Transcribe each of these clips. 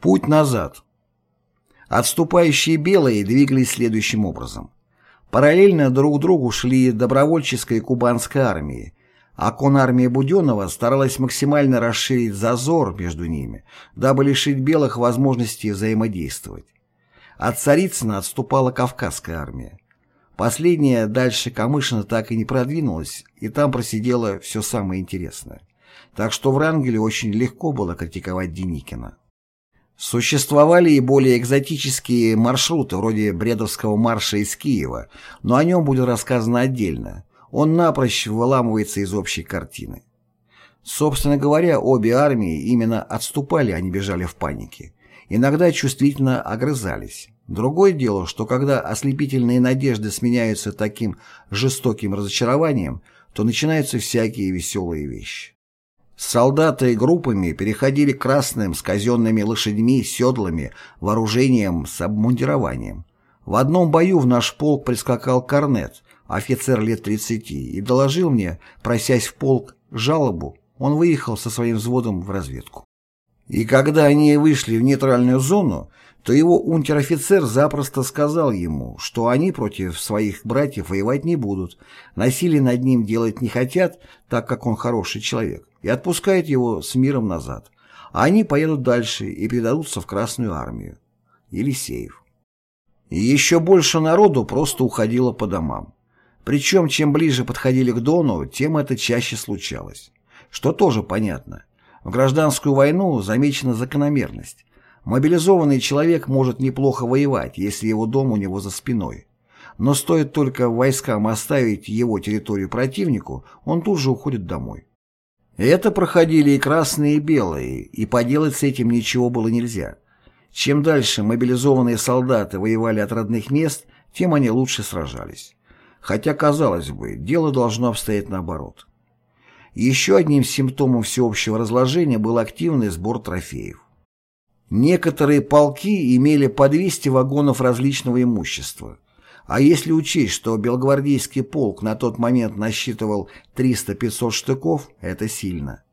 Путь назад. Отступающие белые двигались следующим образом. Параллельно друг другу шли добровольческая кубанская армии, а конармия Буденова старалась максимально расширить зазор между ними, дабы лишить белых возможности взаимодействовать. От Царицына отступала Кавказская армия. Последняя дальше Камышина так и не продвинулась, и там просидела все самое интересное. Так что в Рангеле очень легко было критиковать Деникина. Существовали и более экзотические маршруты, вроде Бредовского марша из Киева, но о нем будет рассказано отдельно. Он напрочь выламывается из общей картины. Собственно говоря, обе армии именно отступали, а не бежали в панике. Иногда чувствительно огрызались. Другое дело, что когда ослепительные надежды сменяются таким жестоким разочарованием, то начинаются всякие веселые вещи. Солдаты группами переходили к красным с казенными лошадьми, седлами, вооружением, с обмундированием. В одном бою в наш полк прискакал корнет, офицер лет 30, и доложил мне, просясь в полк, жалобу, он выехал со своим взводом в разведку. И когда они вышли в нейтральную зону, то его унтер-офицер запросто сказал ему, что они против своих братьев воевать не будут, насилие над ним делать не хотят, так как он хороший человек, и отпускает его с миром назад. А они поедут дальше и передадутся в Красную армию. Елисеев. И еще больше народу просто уходило по домам. Причем, чем ближе подходили к Дону, тем это чаще случалось. Что тоже понятно. В гражданскую войну замечена закономерность. Мобилизованный человек может неплохо воевать, если его дом у него за спиной. Но стоит только войскам оставить его территорию противнику, он тут же уходит домой. Это проходили и красные, и белые, и поделать с этим ничего было нельзя. Чем дальше мобилизованные солдаты воевали от родных мест, тем они лучше сражались. Хотя, казалось бы, дело должно обстоять наоборот. Еще одним симптомом всеобщего разложения был активный сбор трофеев. Некоторые полки имели по 200 вагонов различного имущества. А если учесть, что белгвардейский полк на тот момент насчитывал 300-500 штыков, это сильно.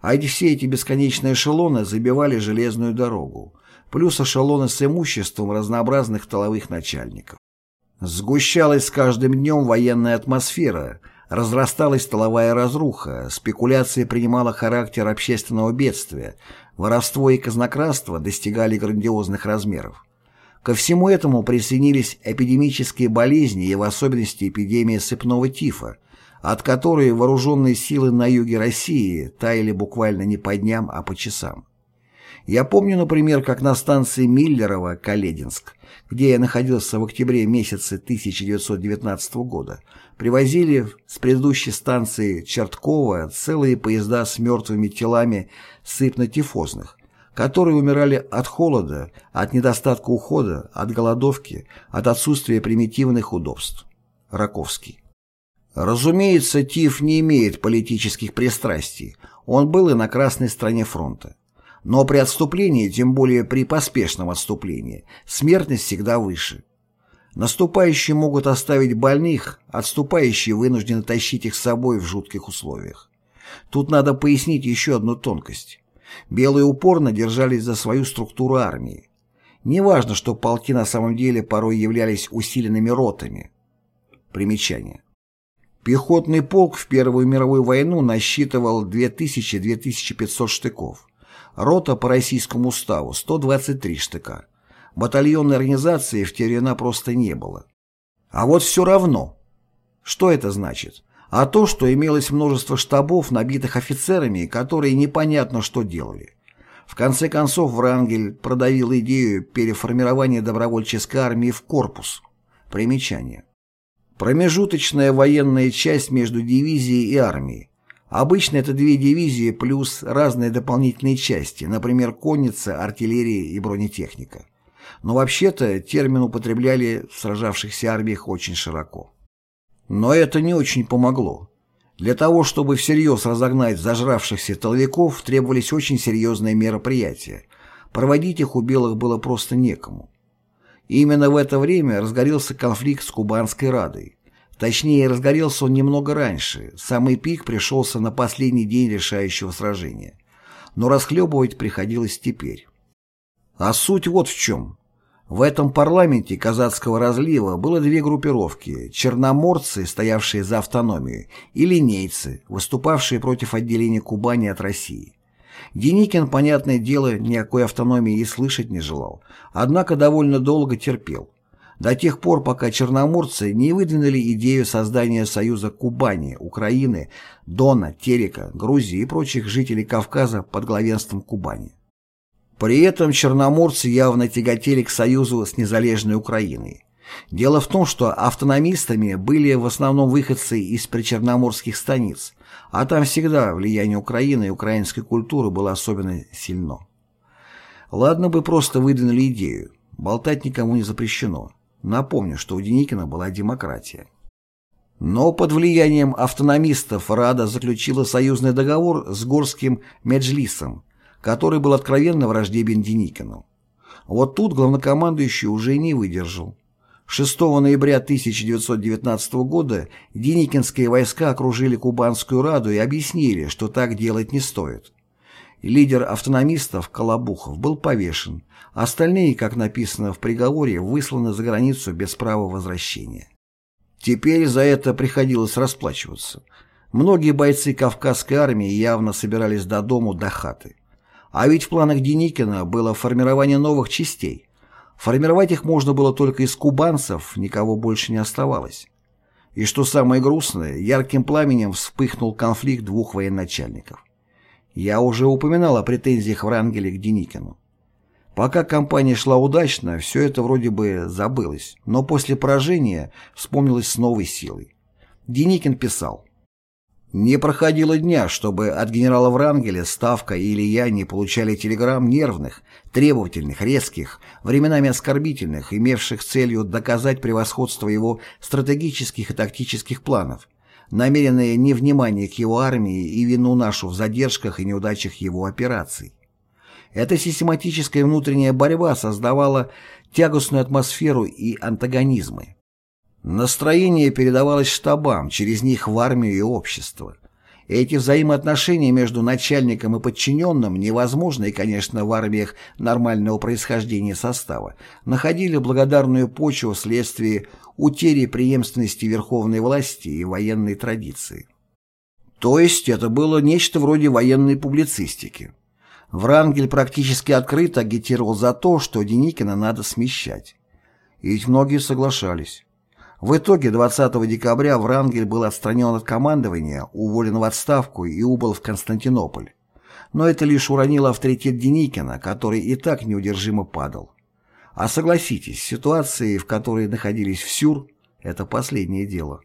А все эти бесконечные эшелоны забивали железную дорогу, плюс эшелоны с имуществом разнообразных тыловых начальников. Сгущалась с каждым днем военная атмосфера, разрасталась тыловая разруха, спекуляция принимала характер общественного бедствия, воровство и казнократство достигали грандиозных размеров. Ко всему этому присоединились эпидемические болезни и в особенности эпидемия сыпного тифа, от которой вооруженные силы на юге России таяли буквально не по дням, а по часам. Я помню, например, как на станции Миллерово-Калединск, где я находился в октябре месяце 1919 года, привозили с предыдущей станции Черткова целые поезда с мертвыми телами сыпно-тифозных, которые умирали от холода, от недостатка ухода, от голодовки, от отсутствия примитивных удобств. Раковский. Разумеется, ТИФ не имеет политических пристрастий, он был и на красной стороне фронта. Но при отступлении, тем более при поспешном отступлении, смертность всегда выше. Наступающие могут оставить больных, отступающие вынуждены тащить их с собой в жутких условиях. Тут надо пояснить еще одну тонкость. Белые упорно держались за свою структуру армии. Неважно, что полки на самом деле порой являлись усиленными ротами. Примечание. Пехотный полк в Первую мировую войну насчитывал 2000-2500 штыков. Рота по российскому уставу – 123 штыка. Батальонной организации в те времена просто не было. А вот все равно. Что это значит? А то, что имелось множество штабов, набитых офицерами, которые непонятно что делали. В конце концов Врангель продавил идею переформирования добровольческой армии в корпус. Примечание. Промежуточная военная часть между дивизией и армией. Обычно это две дивизии плюс разные дополнительные части, например, конница, артиллерия и бронетехника. Но вообще-то термин употребляли в сражавшихся армиях очень широко. Но это не очень помогло. Для того, чтобы всерьез разогнать зажравшихся толовиков, требовались очень серьезные мероприятия. Проводить их у белых было просто некому. И именно в это время разгорелся конфликт с Кубанской Радой. Точнее, разгорелся он немного раньше, самый пик пришелся на последний день решающего сражения. Но расхлебывать приходилось теперь. А суть вот в чем. В этом парламенте казацкого разлива было две группировки – черноморцы, стоявшие за автономию, и линейцы, выступавшие против отделения Кубани от России. Деникин, понятное дело, никакой автономии и слышать не желал, однако довольно долго терпел. До тех пор, пока черноморцы не выдвинули идею создания союза Кубани, Украины, Дона, Терека, Грузии и прочих жителей Кавказа под главенством Кубани. При этом черноморцы явно тяготели к союзу с незалежной Украиной. Дело в том, что автономистами были в основном выходцы из причерноморских станиц, а там всегда влияние Украины и украинской культуры было особенно сильно. Ладно бы просто выдвинули идею, болтать никому не запрещено. Напомню, что у Деникина была демократия. Но под влиянием автономистов Рада заключила союзный договор с Горским Меджлисом, который был откровенно враждебен Деникину. Вот тут главнокомандующий уже не выдержал. 6 ноября 1919 года Деникинские войска окружили Кубанскую Раду и объяснили, что так делать не стоит. Лидер автономистов Колобухов был повешен, остальные, как написано в приговоре, высланы за границу без права возвращения. Теперь за это приходилось расплачиваться. Многие бойцы Кавказской армии явно собирались до дому, до хаты. А ведь в планах Деникина было формирование новых частей. Формировать их можно было только из кубанцев, никого больше не оставалось. И что самое грустное, ярким пламенем вспыхнул конфликт двух военачальников. Я уже упоминал о претензиях Врангеля к Деникину. Пока кампания шла удачно, все это вроде бы забылось, но после поражения вспомнилось с новой силой. Деникин писал не проходило дня, чтобы от генерала Врангеля, Ставка или я не получали телеграмм нервных, требовательных, резких, временами оскорбительных, имевших целью доказать превосходство его стратегических и тактических планов, намеренное невнимание к его армии и вину нашу в задержках и неудачах его операций. Эта систематическая внутренняя борьба создавала тягостную атмосферу и антагонизмы. Настроение передавалось штабам, через них в армию и общество. Эти взаимоотношения между начальником и подчиненным, невозможные, конечно, в армиях нормального происхождения состава, находили благодарную почву вследствие утери преемственности верховной власти и военной традиции. То есть это было нечто вроде военной публицистики. Врангель практически открыто агитировал за то, что Деникина надо смещать. И ведь многие соглашались. В итоге 20 декабря Врангель был отстранен от командования, уволен в отставку и убыл в Константинополь. Но это лишь уронило авторитет Деникина, который и так неудержимо падал. А согласитесь, ситуации, в которой находились в Сюр, это последнее дело.